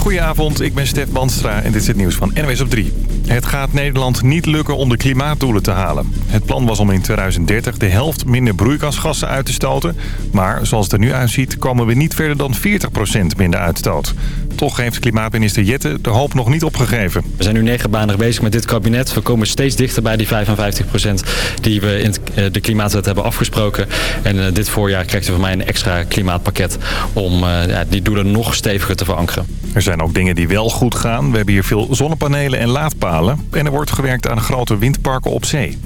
Goedenavond, ik ben Stef Banstra en dit is het nieuws van NWS op 3. Het gaat Nederland niet lukken om de klimaatdoelen te halen. Het plan was om in 2030 de helft minder broeikasgassen uit te stoten. Maar zoals het er nu uitziet komen we niet verder dan 40% minder uitstoot. Toch heeft klimaatminister Jette de hoop nog niet opgegeven. We zijn nu negen maanden bezig met dit kabinet. We komen steeds dichter bij die 55% die we in eh, de klimaatwet hebben afgesproken. En eh, dit voorjaar krijgt u van mij een extra klimaatpakket om eh, die doelen nog steviger te verankeren. Er zijn ook dingen die wel goed gaan. We hebben hier veel zonnepanelen en laadpalen. En er wordt gewerkt aan grote windparken op zee.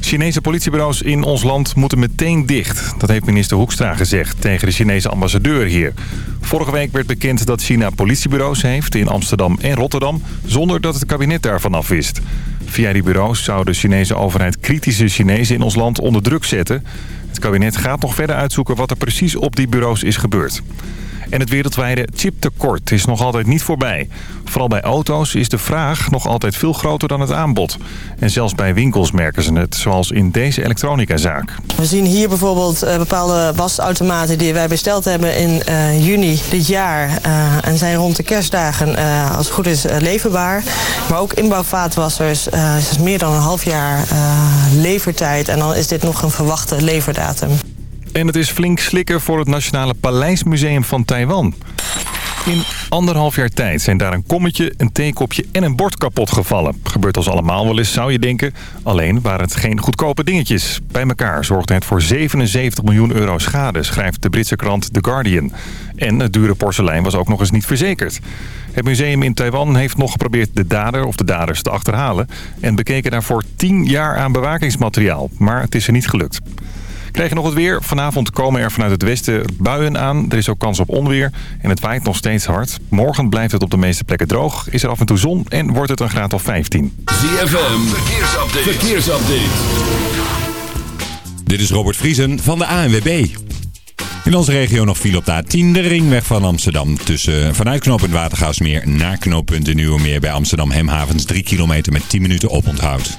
Chinese politiebureaus in ons land moeten meteen dicht. Dat heeft minister Hoekstra gezegd tegen de Chinese ambassadeur hier. Vorige week werd bekend dat China politiebureaus heeft in Amsterdam en Rotterdam... zonder dat het kabinet daarvan af wist. Via die bureaus zou de Chinese overheid kritische Chinezen in ons land onder druk zetten. Het kabinet gaat nog verder uitzoeken wat er precies op die bureaus is gebeurd. En het wereldwijde chiptekort is nog altijd niet voorbij. Vooral bij auto's is de vraag nog altijd veel groter dan het aanbod. En zelfs bij winkels merken ze het, zoals in deze elektronicazaak. We zien hier bijvoorbeeld uh, bepaalde wasautomaten die wij besteld hebben in uh, juni dit jaar. Uh, en zijn rond de kerstdagen, als het goed is, leverbaar. Maar ook inbouwvaatwassers is meer dan een half jaar levertijd. En dan is dit nog een verwachte leverdatum. En het is flink slikken voor het Nationale Paleismuseum van Taiwan. In anderhalf jaar tijd zijn daar een kommetje, een theekopje en een bord kapot gevallen. Gebeurt als allemaal wel eens, zou je denken. Alleen waren het geen goedkope dingetjes. Bij elkaar zorgde het voor 77 miljoen euro schade, schrijft de Britse krant The Guardian. En het dure porselein was ook nog eens niet verzekerd. Het museum in Taiwan heeft nog geprobeerd de dader of de daders te achterhalen... en bekeken daarvoor 10 jaar aan bewakingsmateriaal. Maar het is er niet gelukt. Krijg je nog het weer. Vanavond komen er vanuit het westen buien aan. Er is ook kans op onweer. En het waait nog steeds hard. Morgen blijft het op de meeste plekken droog. Is er af en toe zon en wordt het een graad of 15. ZFM. Verkeersupdate. Verkeersupdate. Dit is Robert Vriesen van de ANWB. In onze regio nog viel op de A10, de ringweg van Amsterdam. Tussen vanuit knooppunt Watergaasmeer naar knooppunt de Nieuwe Meer bij Amsterdam Hemhavens 3 kilometer met 10 minuten oponthoud.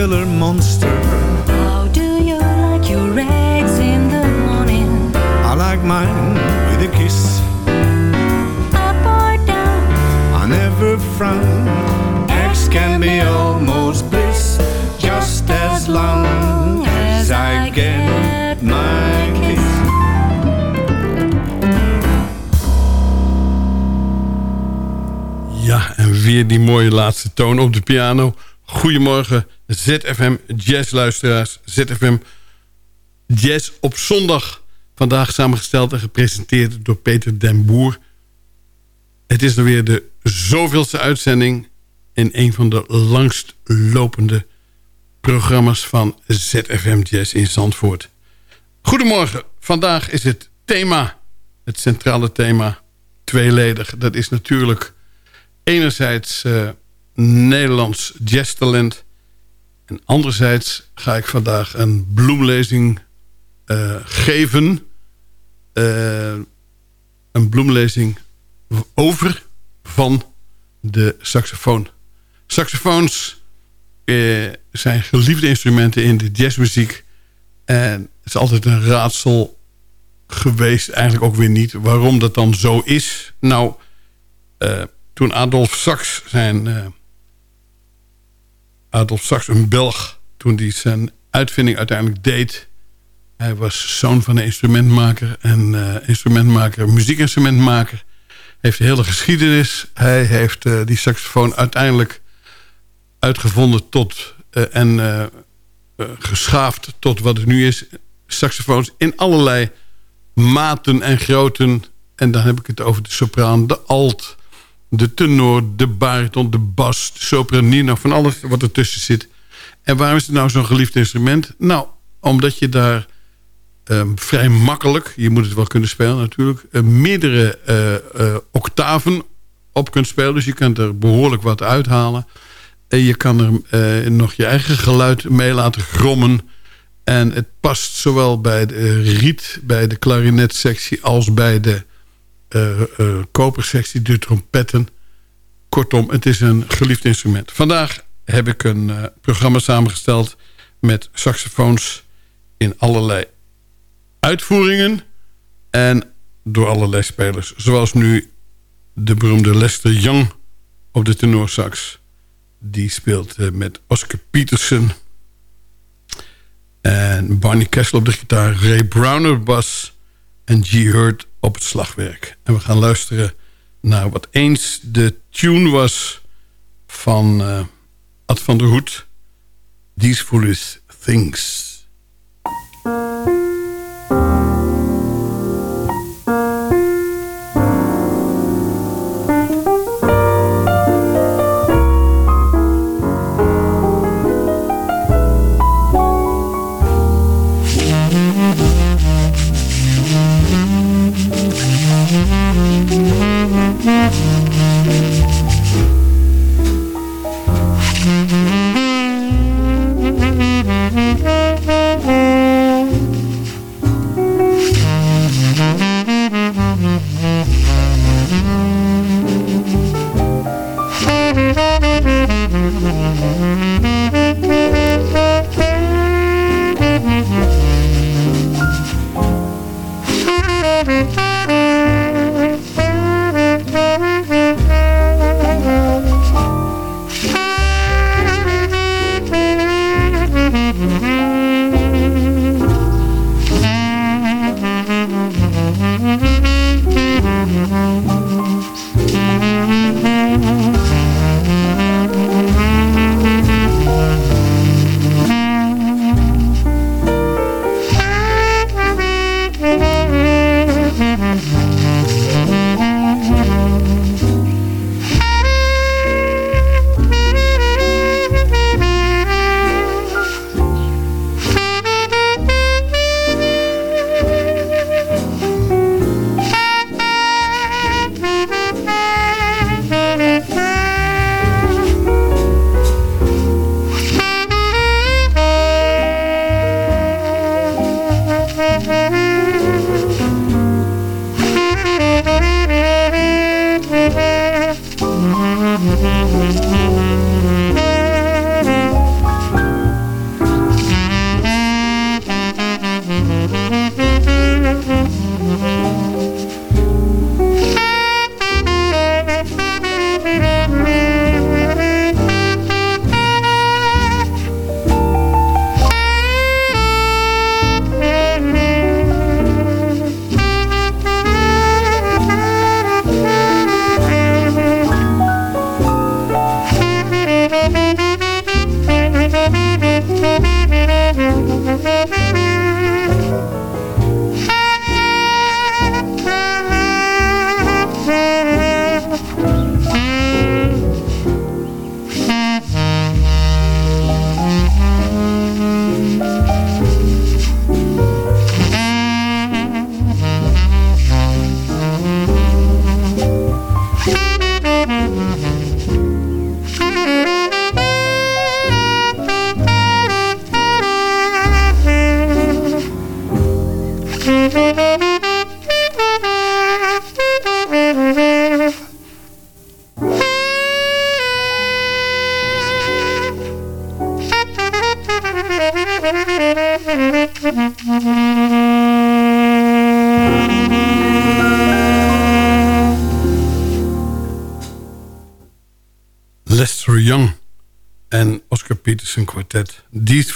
regular monster. How do you like your eggs in the morning? I like mine with a kiss. Up or down? I never frown. X can be almost bliss, just as long as I get my kiss. Ja, en weer die mooie laatste toon op de piano. Goedemorgen, ZFM Jazzluisteraars. ZFM Jazz op zondag. Vandaag samengesteld en gepresenteerd door Peter den Boer. Het is dan weer de zoveelste uitzending... in een van de langst lopende programma's van ZFM Jazz in Zandvoort. Goedemorgen, vandaag is het thema, het centrale thema, tweeledig. Dat is natuurlijk enerzijds eh, Nederlands jazztalent... en anderzijds ga ik vandaag een bloemlezing eh, geven. Eh, een bloemlezing over van de saxofoon. Saxofoons eh, zijn geliefde instrumenten in de jazzmuziek. En het is altijd een raadsel geweest, eigenlijk ook weer niet... waarom dat dan zo is. Nou, toen Adolf Sax zijn... Adolf Sax, een Belg, toen hij zijn uitvinding uiteindelijk deed... Hij was zoon van een instrumentmaker en eh, instrumentmaker, muziekinstrumentmaker. Heeft de hele geschiedenis. Hij heeft eh, die saxofoon uiteindelijk uitgevonden tot eh, en geschaafd tot wat het nu is. Saxofoons in allerlei maten en grootten. En dan heb ik het over de sopraan, de alt, de tenor, de bariton, de bas, de sopranino, van alles wat ertussen zit. En waarom is het nou zo'n geliefd instrument? Nou, omdat je daar ehm, vrij makkelijk, je moet het wel kunnen spelen natuurlijk, eh, meerdere eh, eh, octaven op kunt spelen. Dus je kunt er behoorlijk wat uithalen. En je kan er nog je eigen geluid mee laten grommen. En het past zowel bij de riet, bij de klarinetsectie... als bij de kopersectie, de trompetten. Kortom, het is een geliefd instrument. Vandaag heb ik een eh, programma samengesteld... met saxofoons in allerlei uitvoeringen... en door allerlei spelers. Zoals nu de beroemde Lester Young op de tenorsax... Die speelt eh, met Oscar Peterson. En Barney Kessel op de gitaar. Ray Brown op bas. En G. Hurt op het slagwerk. En we gaan luisteren naar wat eens de tune was van eh, Ad van der Hoed. These Foolish Things.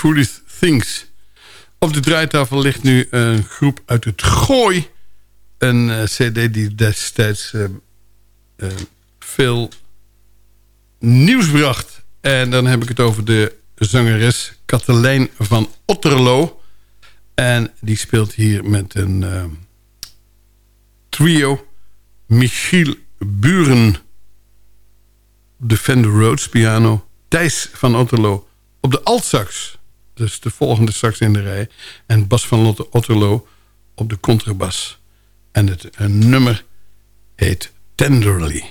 Foolish Things. Op de draaitafel ligt nu een groep uit het Gooi. Een eh, cd die destijds eh, eh, veel nieuws bracht. En dan heb ik het over de zangeres Katelijn van Otterlo. En die speelt hier met een trio. Michiel Buren op de Fender Rhodes piano. Thijs van Otterlo op de altsax. Dus de volgende sax in de rij. En Bas van Lotte Otterlo op de contrabas. En het een nummer heet Tenderly.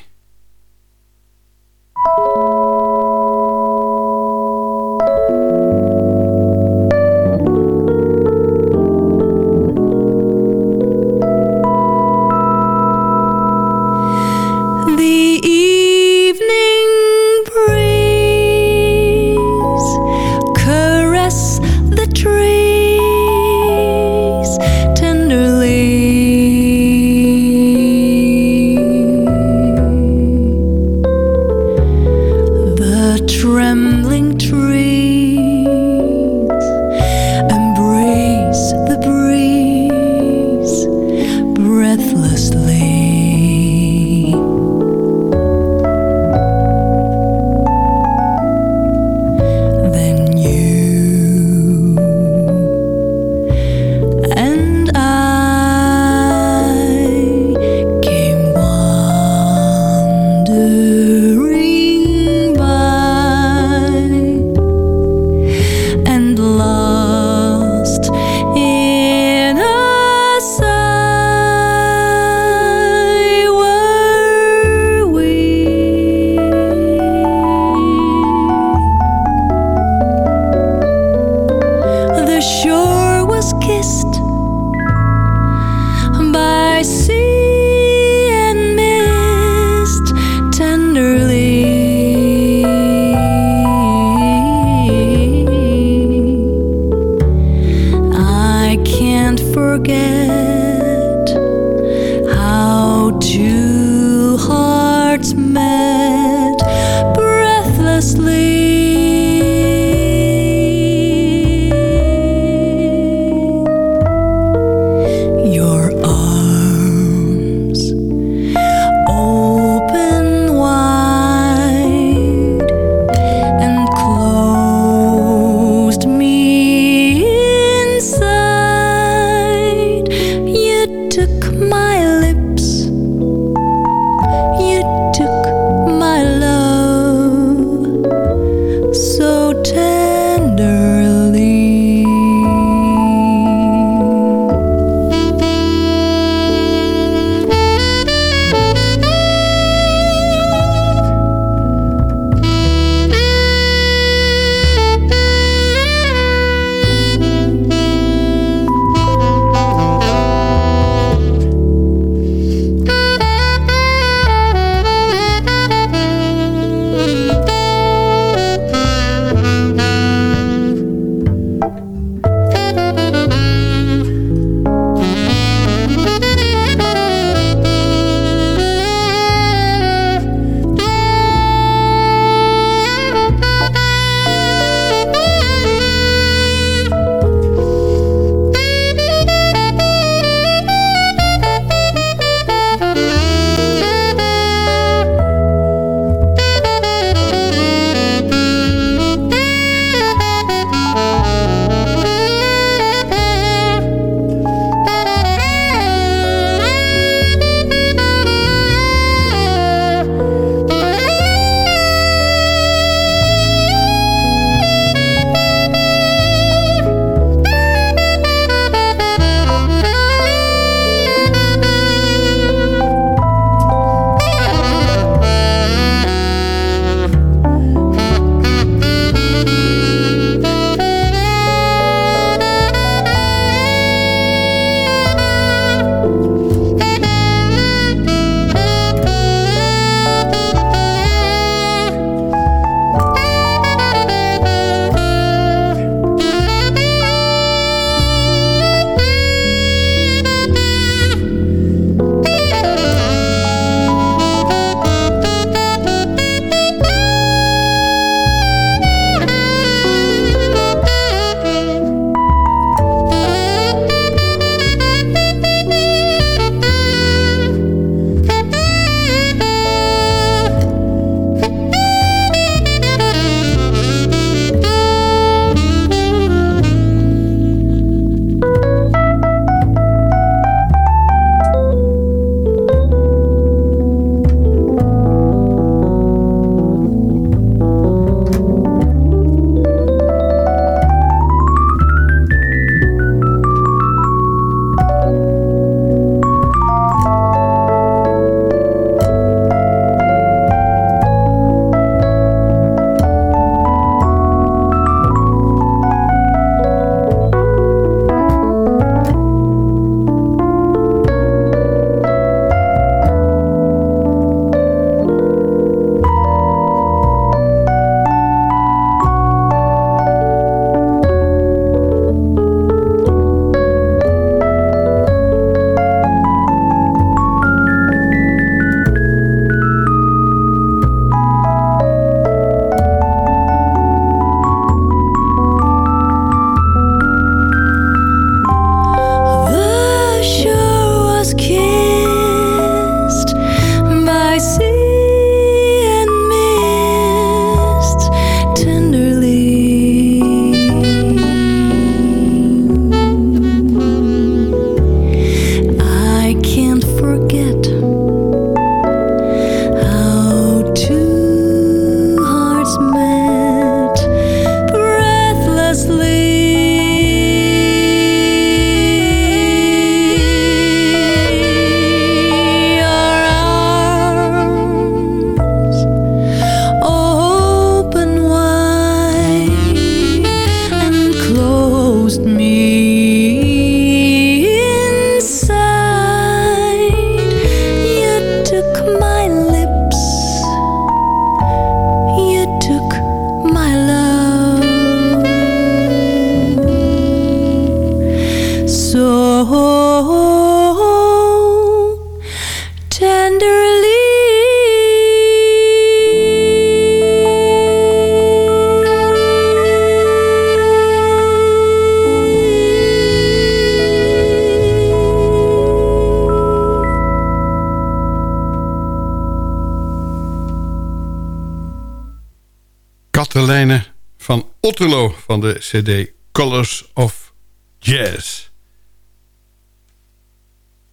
天。Van de cd Colors of Jazz.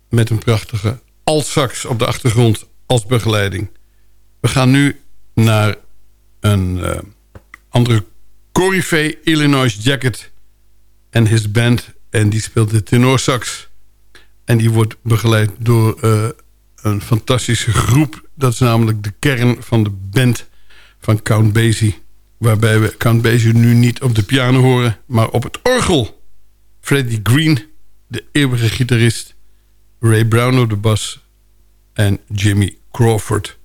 Met een prachtige altsax op de achtergrond als begeleiding. We gaan nu naar een eh, andere Corifee, Illinois Jacket en his band. En die speelt de tenorsax. En die wordt begeleid door eh, een fantastische groep. Dat is namelijk de kern van de band van Count Basie. Waarbij we Count Basie nu niet op de piano horen, maar op het orgel. Freddie Green, de eeuwige gitarist. Ray Brown op de bas. En Jimmy Crawford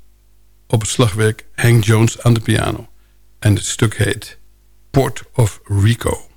op het slagwerk. Hank Jones aan de piano. En het stuk heet Port of Rico.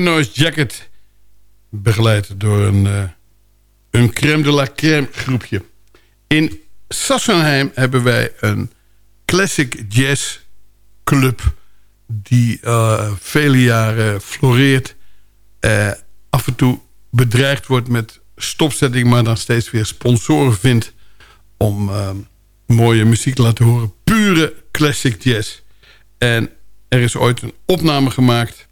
Illinois Jacket. Begeleid door een, uh, een crème de la crème groepje. In Sassenheim hebben wij een classic jazz club... die uh, vele jaren floreert. Uh, af en toe bedreigd wordt met stopzetting... maar dan steeds weer sponsoren vindt... om mooie muziek te laten horen. Pure classic jazz. En er is ooit een opname gemaakt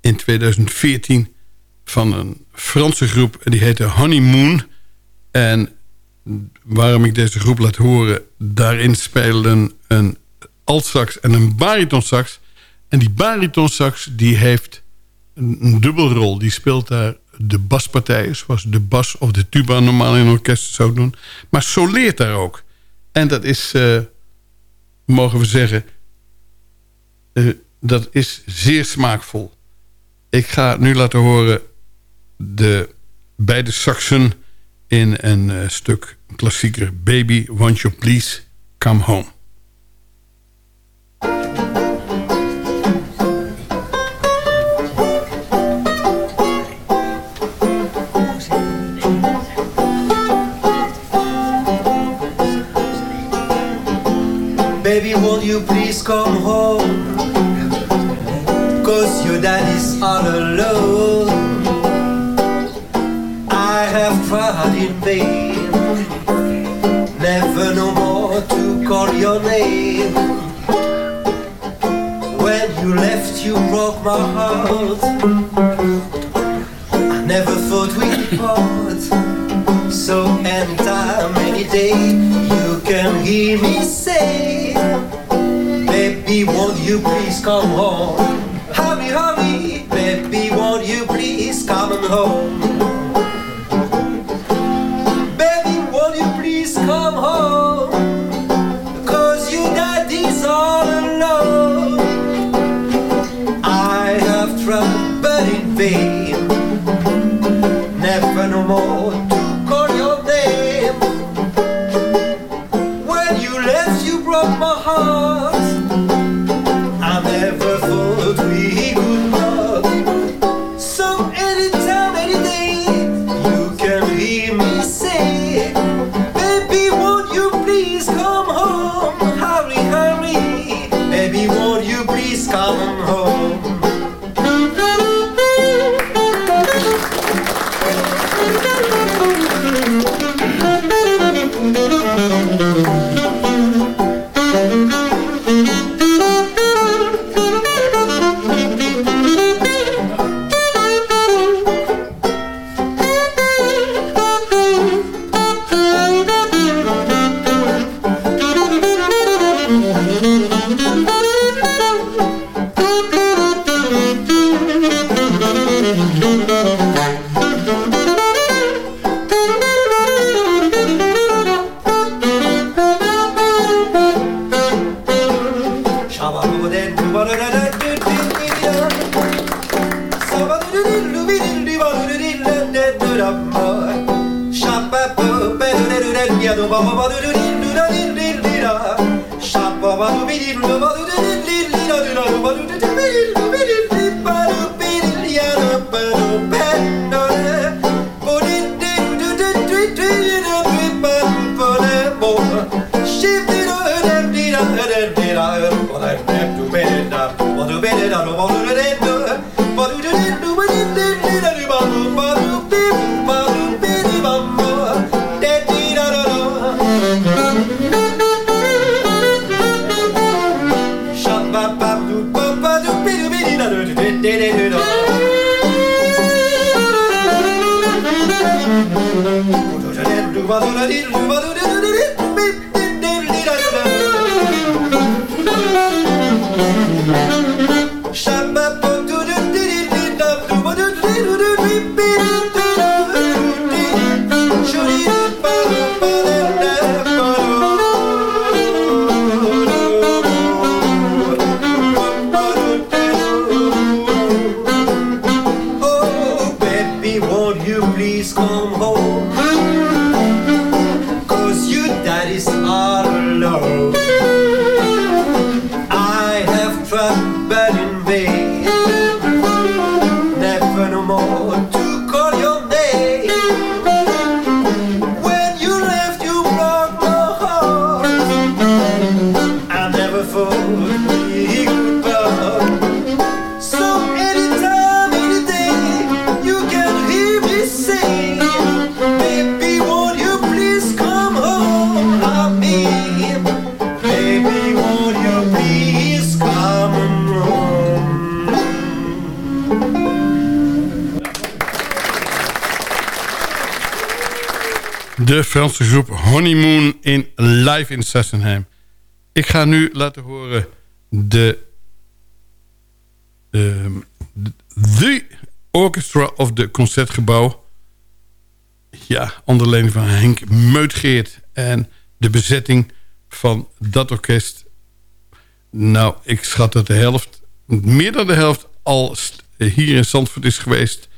in 2014 van een Franse groep. Die heette Honeymoon. En waarom ik deze groep laat horen... daarin spelen een altsax en een baritonsax. En die baritonsax die heeft een, een dubbelrol. Die speelt daar de baspartijen... zoals de bas of de tuba normaal in orkest zou doen. Maar soleert daar ook. En dat is, uh, mogen we zeggen... Uh, dat is zeer smaakvol. Ik ga nu laten horen de beide saxen in een uh, stuk klassieker. Baby, won't you please come home. Baby, won't you please come home? Your daddy's all alone. I have tried in vain, never no more to call your name. When you left, you broke my heart. I never thought we'd part. So anytime, any day, you can hear me say, Baby, won't you please come home? Won't you please come home? Baby, won't you please come home? Cause your daddy's all alone. I have tried, but in vain. Never no more do ba do Franse groep Honeymoon in live in Sassenheim. Ik ga nu laten horen de... ehm, The Orchestra of the Concertgebouw. Ja, onder leiding van Henk Meutgeert. En de bezetting van dat orkest... Nou, ik schat dat de helft, meer dan de helft... al hier in Zandvoort is geweest...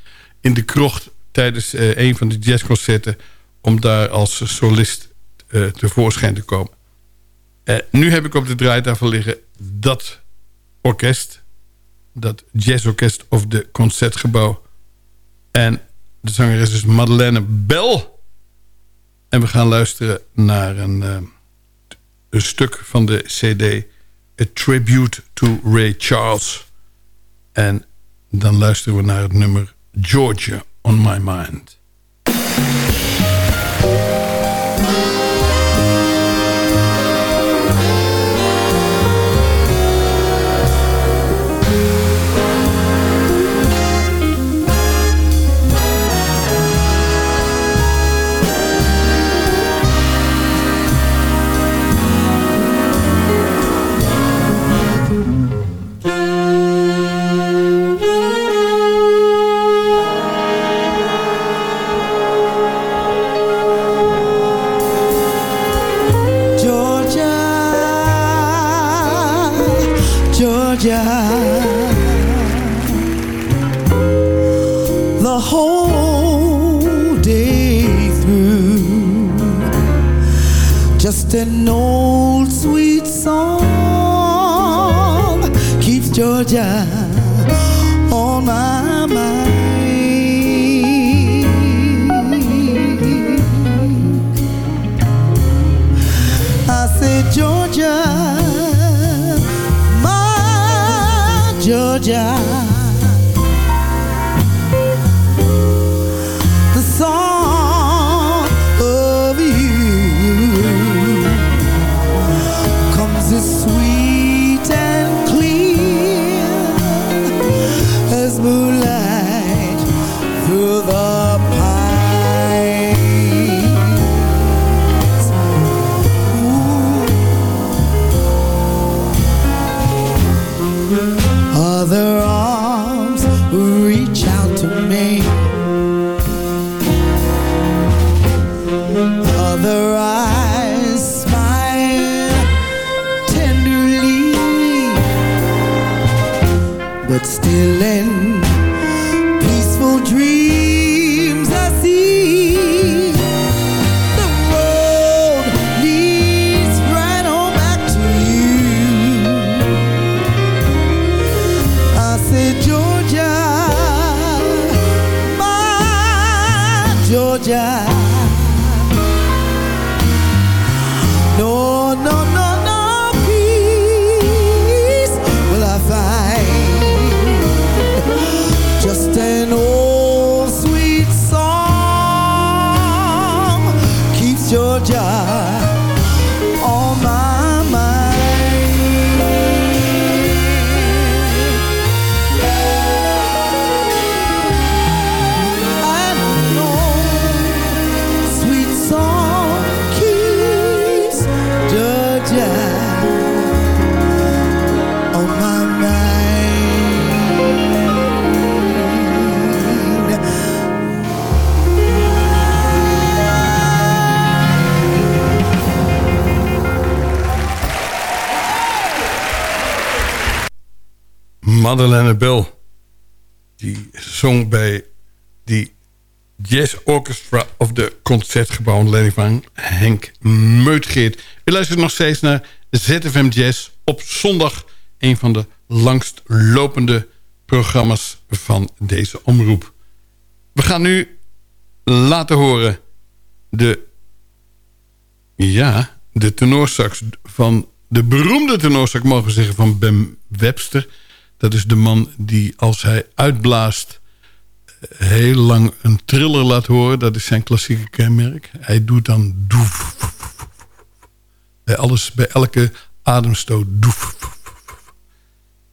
in de krocht tijdens eh, een van de jazzconcerten... om daar als solist eh, tevoorschijn te komen. Eh, nu heb ik op de draaitafel liggen dat orkest. Dat jazzorkest of de Concertgebouw. En de zangeres is Madeleine Bell. En we gaan luisteren naar een, eh, een stuk van de cd... A Tribute to Ray Charles. En Dan luisteren we naar het nummer Georgia on My Mind. Concertgebouw onder leiding van Henk Meutgeert. U luistert nog steeds naar ZFM Jazz op zondag. Een van de langstlopende programma's van deze omroep. We gaan nu laten horen de, ja, de tenorsax van de beroemde tenorsax, mogen we zeggen, van Ben Webster. Dat is de man die als hij uitblaast heel lang een triller laat horen. Dat is zijn klassieke kenmerk. Hij doet dan doef. Bij alles, bij elke ademstoot doef.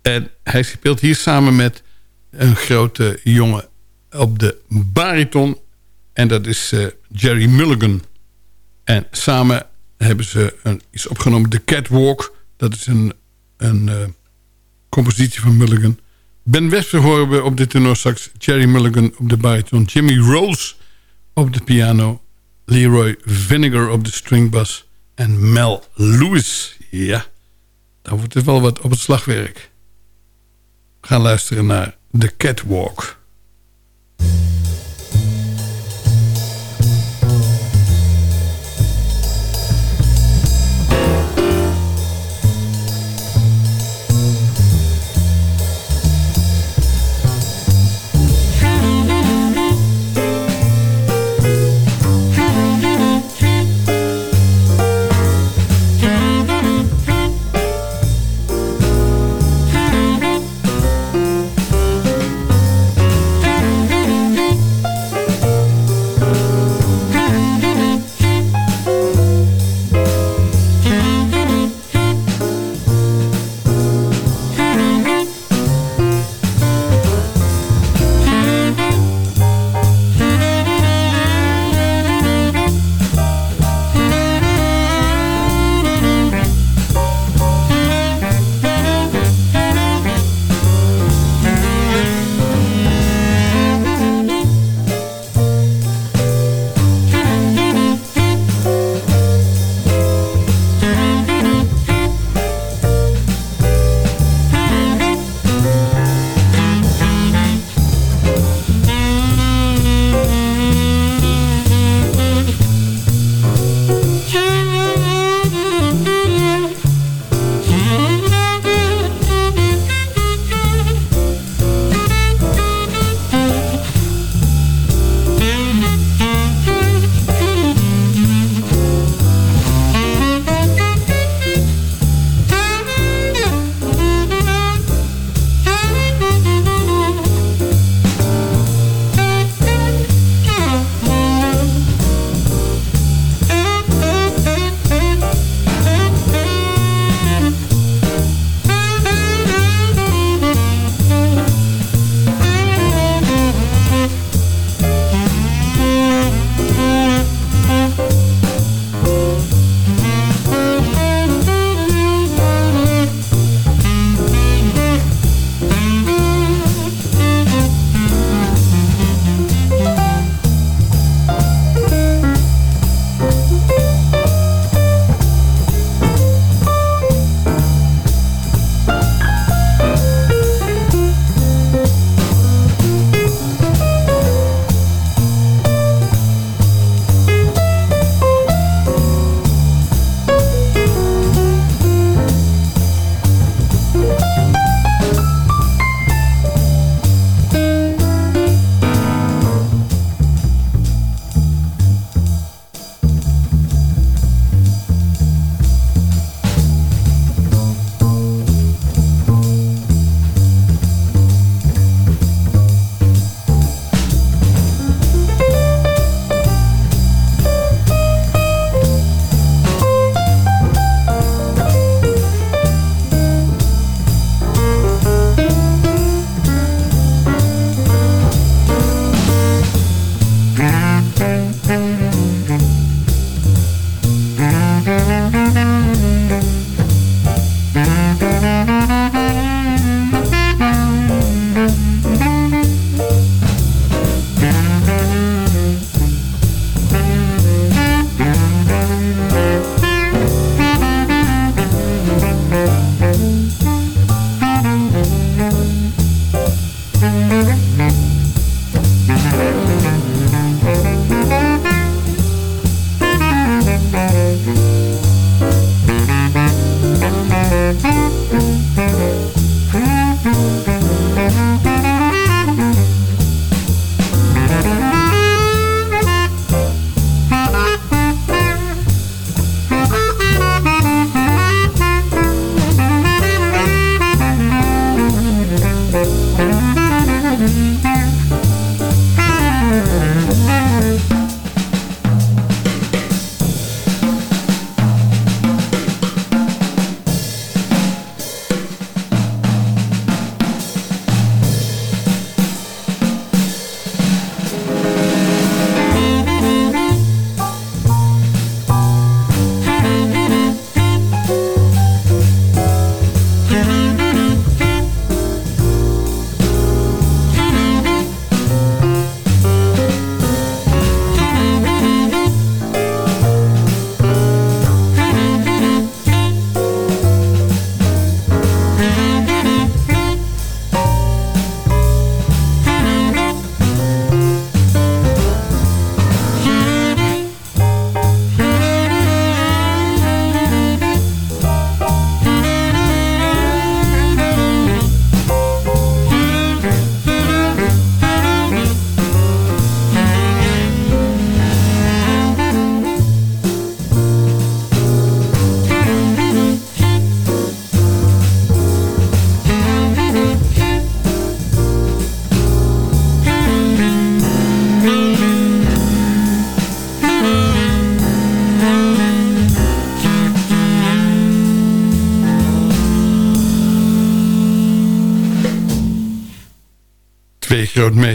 En hij speelt hier samen met een grote jongen op de bariton. En dat is eh, Jerry Mulligan. En samen hebben ze een, iets opgenomen. The Catwalk. Dat is een, een eh, compositie van Mulligan. Ben Webster horen we op de tenorsax. Jerry Mulligan op de bariton. Jimmy Rose op de piano. Leroy Vinegar op de stringbass. En Mel Lewis. Ja, dan wordt het wel wat op het slagwerk. We gaan luisteren naar The Catwalk.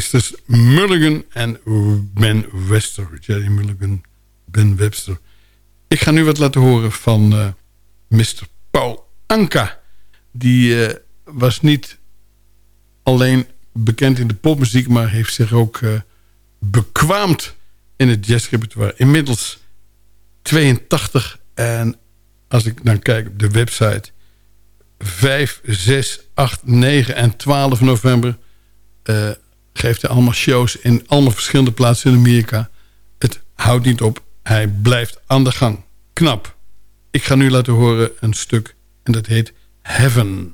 Grootmeesters, Mulligan en Ben Webster. Jerry Mulligan, Ben Webster. Ik ga nu wat laten horen van eh, Mr. Paul Anka. Die eh, was niet alleen bekend in de popmuziek... maar heeft zich ook eh, bekwaamd in het jazzrepertoire. Inmiddels 82 en als ik dan kijk op de website... 5, 6, 8, 9 en 12 november... geeft hij allemaal shows in allemaal verschillende plaatsen in Amerika. Het houdt niet op. Hij blijft aan de gang. Knap. Ik ga nu laten horen een stuk en dat heet Heaven.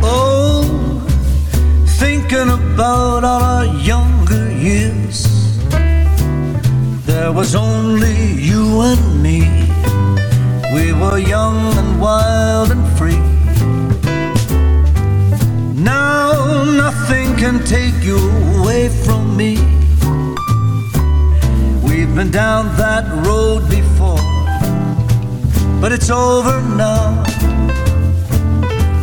Oh, thinking about our younger years. There was only you and me. We were young and wild and free. Now nothing can take you away from me. We've been down that road before, but it's over now.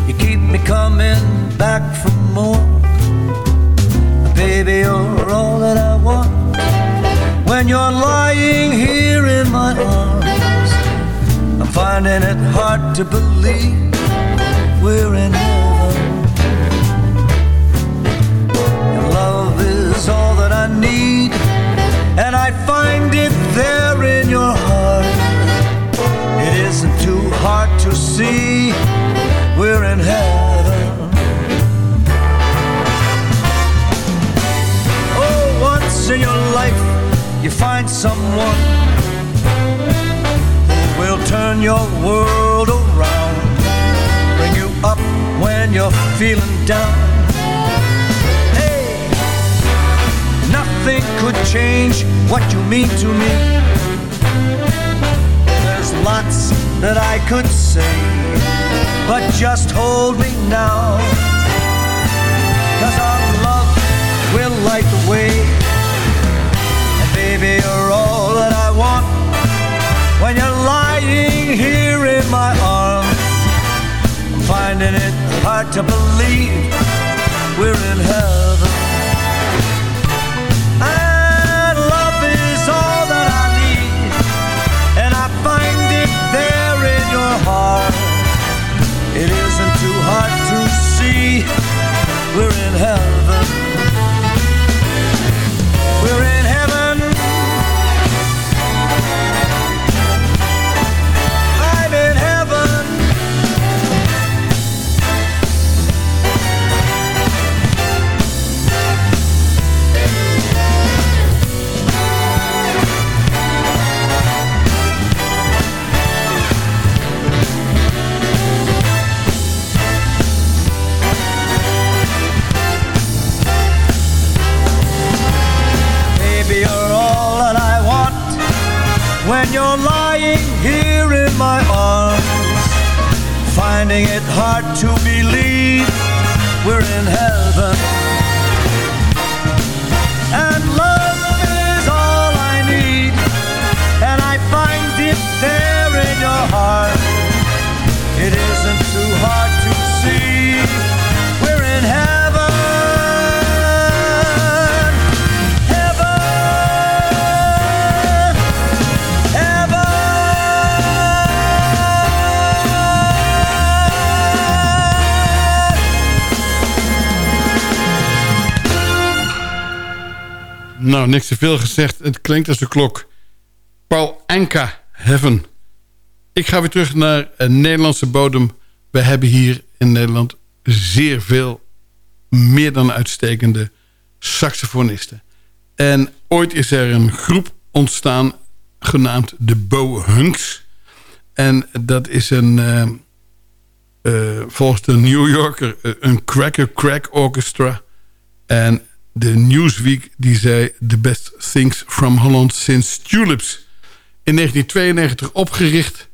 You keep me coming back for more. Baby, you're all that I want. When you're lying here in my arms, finding it hard to believe we're in heaven. Your love is all that I need, and I find it there in your heart. It isn't too hard to see we're in heaven. Oh, once in your life you find someone turn your world around, bring you up when you're feeling down. Hey, nothing could change what you mean to me. There's lots that I could say, but just hold me now. Cause our love will light the way. And baby, you're all that I want. When you're lying to believe we're in heaven. Nou, niks te veel gezegd. Het klinkt als de klok. Paul Anka, Heaven. Ik ga weer terug naar een Nederlandse bodem. We hebben hier in Nederland zeer veel meer dan uitstekende saxofonisten. En ooit is er een groep ontstaan genaamd de Bo Hunks. En dat is een, eh, eh, volgens de New Yorker, eh, een cracker crack orchestra. En de Newsweek die zei... The best things from Holland since tulips. In 1992 opgericht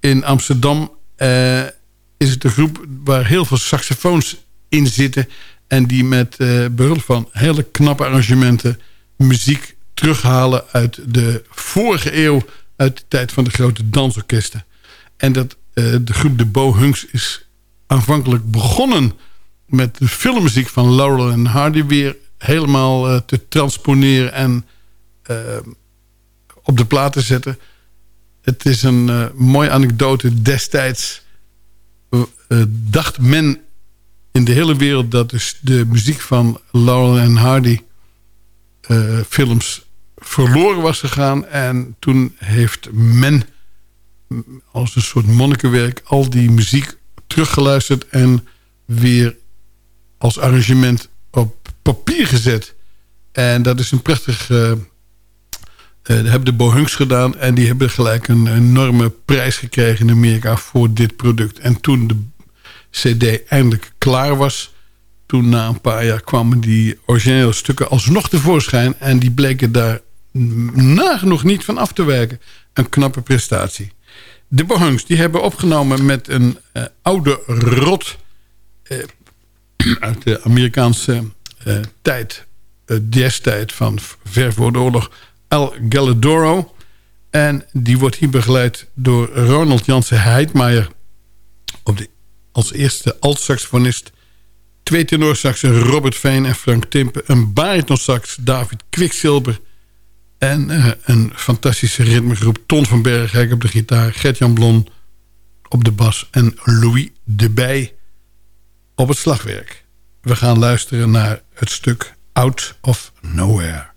in Amsterdam... eh, is het een groep waar heel veel saxofoons in zitten... en die met eh, behulp van hele knappe arrangementen... muziek terughalen uit de vorige eeuw... uit de tijd van de grote dansorkesten. En dat eh, de groep de Bo Hunks is aanvankelijk begonnen... met de filmmuziek van Laurel en Hardy weer helemaal eh, te transponeren... en eh, op de plaat te zetten. Het is een eh, mooie anekdote. Destijds dacht men in de hele wereld... dat dus de muziek van Laurel en Hardy films verloren was gegaan. En toen heeft men mm, als een soort monnikenwerk... al die muziek teruggeluisterd en weer als arrangement papier gezet. En dat is een prachtig... dat hebben de Bohunks gedaan. En die hebben gelijk een enorme prijs gekregen in Amerika voor dit product. En toen de cd eindelijk klaar was... toen na een paar jaar kwamen die originele stukken alsnog tevoorschijn. En die bleken daar nagenoeg niet van af te werken. Een knappe prestatie. De Bohunks die hebben opgenomen met een eh, oude rot... uit de Amerikaanse eh, tijd, uh, jazztijd van v- ver voor de Al Galladoro. En die wordt hier begeleid door Ronald Jansen Heidmaier op de, als eerste alt-saxofonist. Twee tenorsaxen Robert Veen en Frank Timpen. Een baritonsax David Kwiksilber. En eh, een fantastische ritmegroep Ton van Bergijk op de gitaar. Gert-Jan Blon op de bas. En Louis de Bij op het slagwerk. We gaan luisteren naar het stuk Out of Nowhere.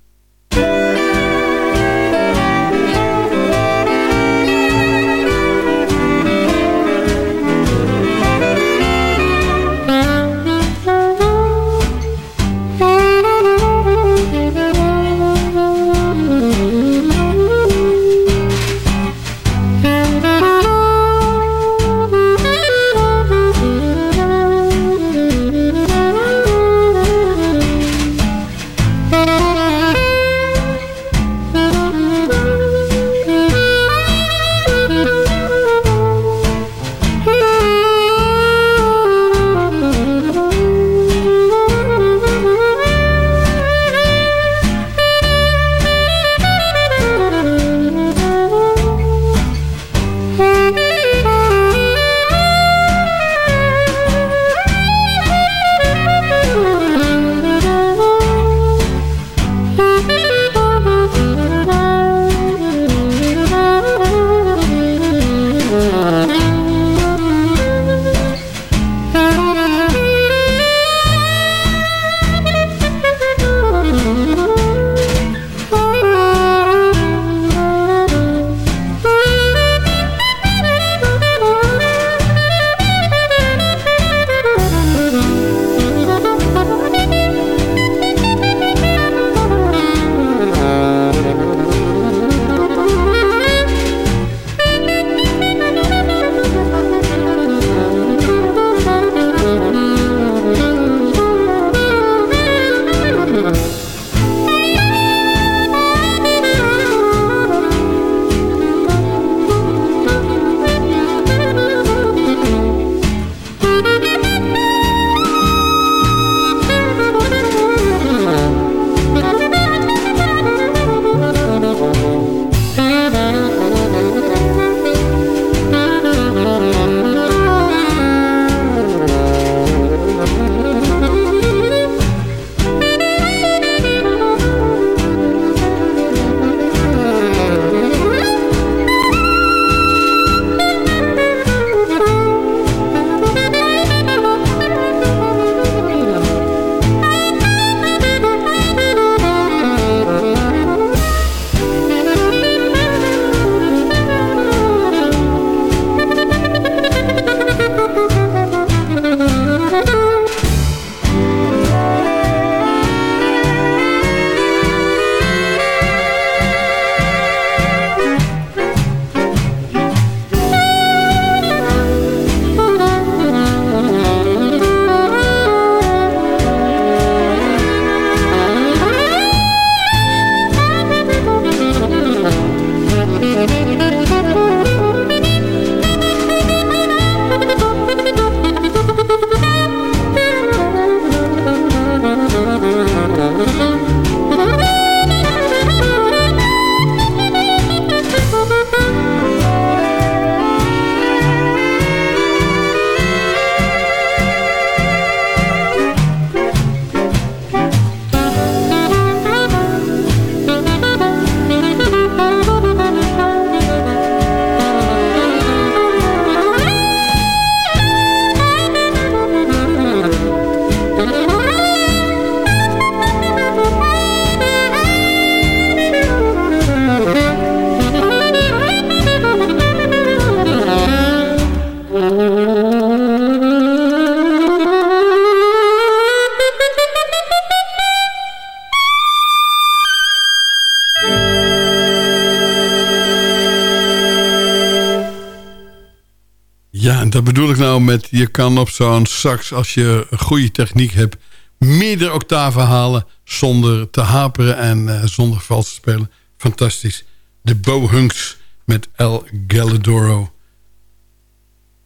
Nou met... je kan op zo'n sax, als je goede techniek hebt... meerdere octaven halen zonder te haperen en eh, zonder vals te spelen. Fantastisch. De Bohunks met El Galadoro.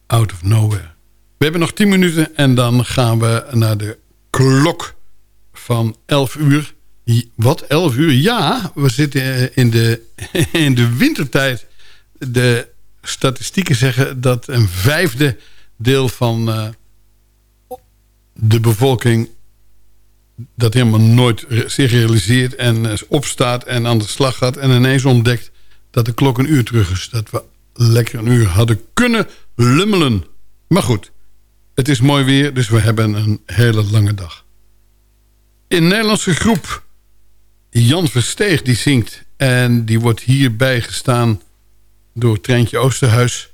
Out of Nowhere. We hebben nog 10 minuten en dan gaan we naar de klok van 11 uur. Wat, 11 uur? Ja, we zitten eh, in de, in de wintertijd. De statistieken zeggen dat een vijfde deel van eh, de bevolking... dat helemaal nooit zich realiseert en eh, opstaat en aan de slag gaat... en ineens ontdekt dat de klok een uur terug is. Dat we lekker een uur hadden kunnen lummelen. Maar goed, het is mooi weer, dus we hebben een hele lange dag. In Nederlandse groep Jan Versteeg die zingt... en die wordt hierbij gestaan door Treintje Oosterhuis.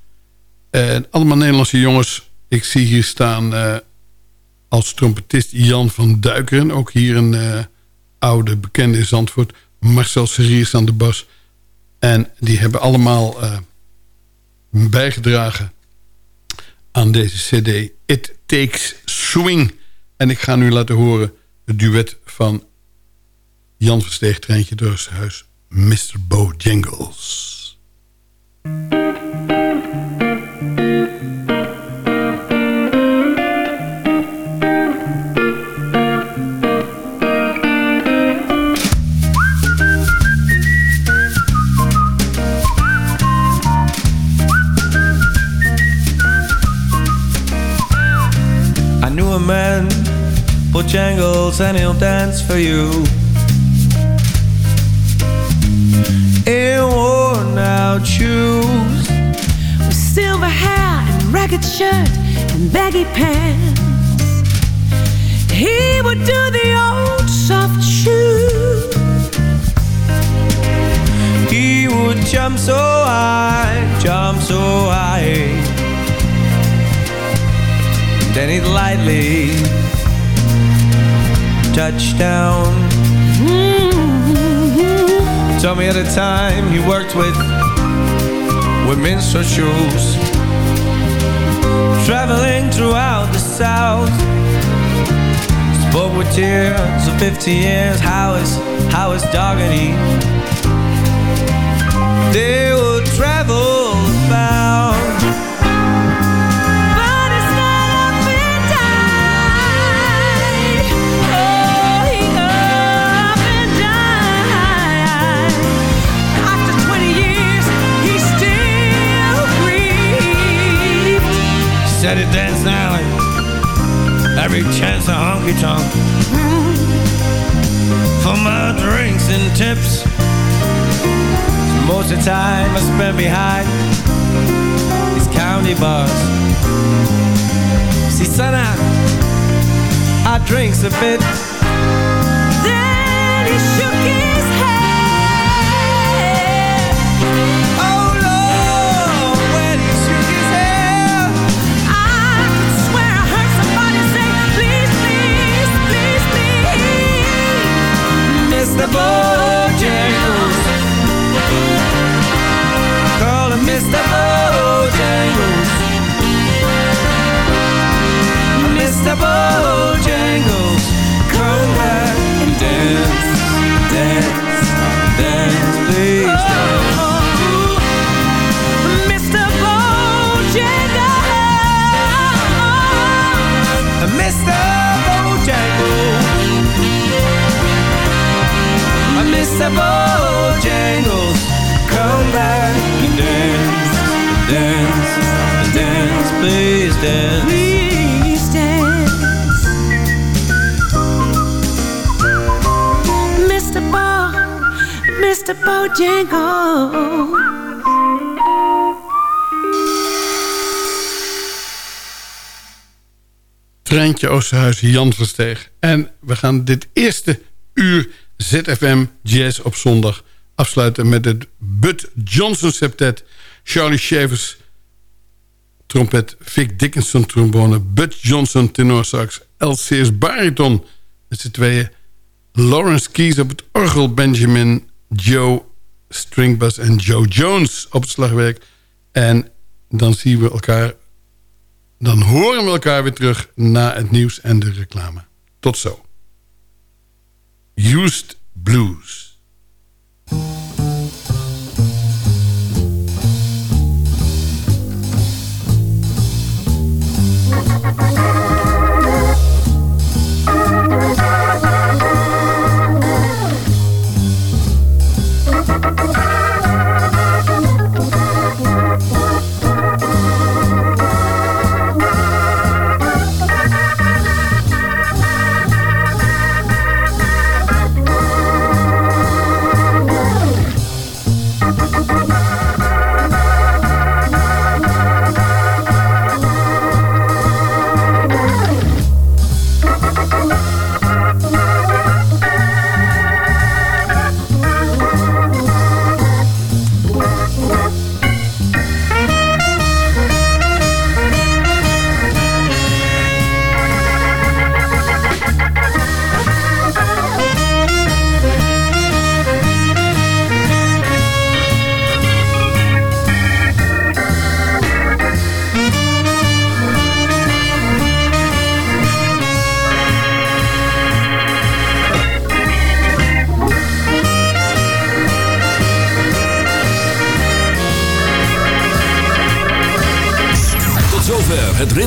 En allemaal Nederlandse jongens. Ik zie hier staan eh, als trompetist Jan van Duikeren. Ook hier een eh, oude bekende in Zandvoort. Marcel Seriers aan de bas. En die hebben allemaal eh, bijgedragen aan deze cd. It Takes Swing. En ik ga nu laten horen het duet van Jan Versteeg, Treintje Doosterhuis, Mr. Bojangles. I Bojangles, and he'll dance for you. In worn out shoes, with silver hair and ragged shirt and baggy pants. He would do the old soft shoe. he would jump so high, jump so high. Then he'd lightly touch down. Mm-hmm. Told me at a time he worked with minstrel shoes, traveling throughout the South. Spoke with tears of 50 years. How is how is would travel Dance now and every chance a honky tonk for my drinks and tips. Most of the time I spend behind these county bars. See, son, I, I drinks a bit. Mr. Bojangles. Mr. Bojangles. Come back and dance, dance, dance, please dance. Please dance. Mr. Bo, Mr. Bojangles. Treintje Oosterhuis, Jan Versteeg. En we gaan dit eerste uur ZFM Jazz op zondag afsluiten... met het Bud Johnson septet. Charlie Shavers, trompet. Vic Dickinson, trombone. Bud Johnson, tenorsax. LCS bariton, met z'n tweeën. Lawrence Keys op het orgel. Benjamin Joe Stringbass en Joe Jones op het slagwerk. En dan zien we elkaar Dan horen we elkaar weer terug na het nieuws en de reclame. Tot zo. Used Blues.